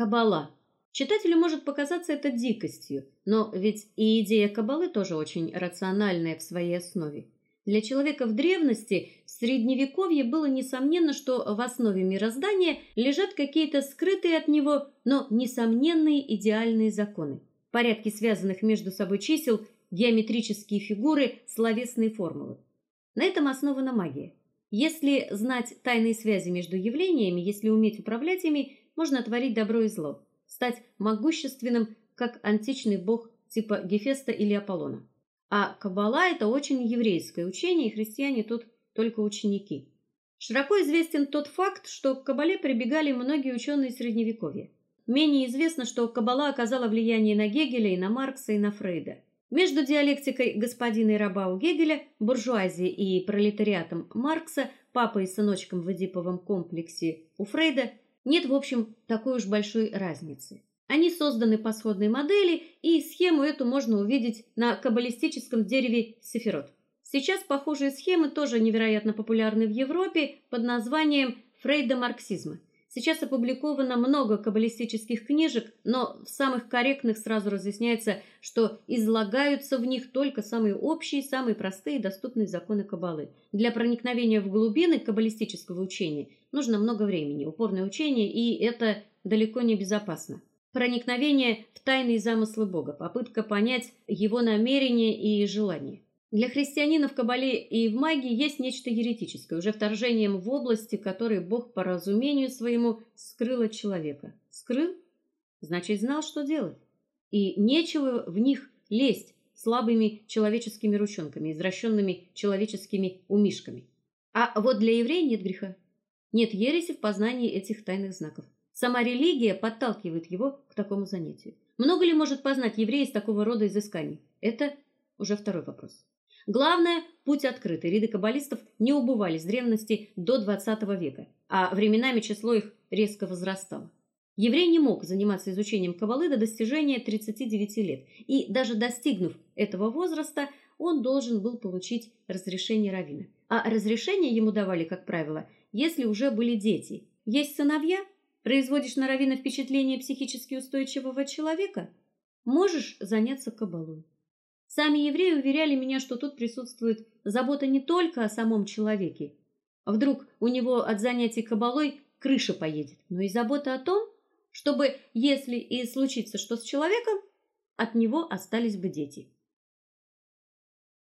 Кабала. Читателю может показаться это дикостью, но ведь и идея кабалы тоже очень рациональная в своей основе. Для человека в древности, в средневековье было несомненно, что в основе мироздания лежат какие-то скрытые от него, но несомненные идеальные законы. Порядки связанных между собой чисел, геометрические фигуры, словесные формулы. На этом основана магия. Если знать тайные связи между явлениями, если уметь управлять ими, можно творить добро и зло, стать могущественным, как античный бог типа Гефеста или Аполлона. А каббала это очень еврейское учение, и христиане тут только ученики. Широко известен тот факт, что к каббале прибегали многие ученые средневековья. Менее известно, что каббала оказала влияние на Гегеля и на Маркса и на Фрейда. Между диалектикой господина и раба у Гегеля, буржуазией и пролетариатом Маркса, папой и сыночком в Эдиповом комплексе у Фрейда нет, в общем, такой уж большой разницы. Они созданы по сходной модели, и схему эту можно увидеть на каббалистическом дереве Сефирот. Сейчас похожие схемы тоже невероятно популярны в Европе под названием фрейдомарксизма. Сейчас опубликовано много каббалистических книжек, но в самых корректных сразу разъясняется, что излагаются в них только самые общие, самые простые и доступные законы каббалы. Для проникновения в глубины каббалистического учения нужно много времени, упорное учение, и это далеко не безопасно. Проникновение в тайные замыслы Бога, попытка понять его намерения и желания. Для христианина в каббале и в магии есть нечто еретическое, уже вторжением в области, которые Бог по разумению своему скрыл от человека. Скрыл? Значит, знал, что делать. И нечего в них лезть слабыми человеческими ручонками, извращенными человеческими умишками. А вот для еврея нет греха. Нет ереси в познании этих тайных знаков. Сама религия подталкивает его к такому занятию. Много ли может познать еврей из такого рода изысканий? Это уже второй вопрос. Главное, путь открытый. Ряды каббалистов не убывали с древности до XX века, а временами число их резко возрастало. Еврей не мог заниматься изучением каббалы до достижения 39 лет, и даже достигнув этого возраста, он должен был получить разрешение раввина. А разрешение ему давали, как правило, если уже были дети. Есть сыновья, производишь на раввина впечатление психически устойчивого человека, можешь заняться каббалой. Сами евреи уверяли меня, что тут присутствует забота не только о самом человеке. Вдруг у него от занятий кабалой крыша поедет, но и забота о том, чтобы, если и случится что с человеком, от него остались бы дети.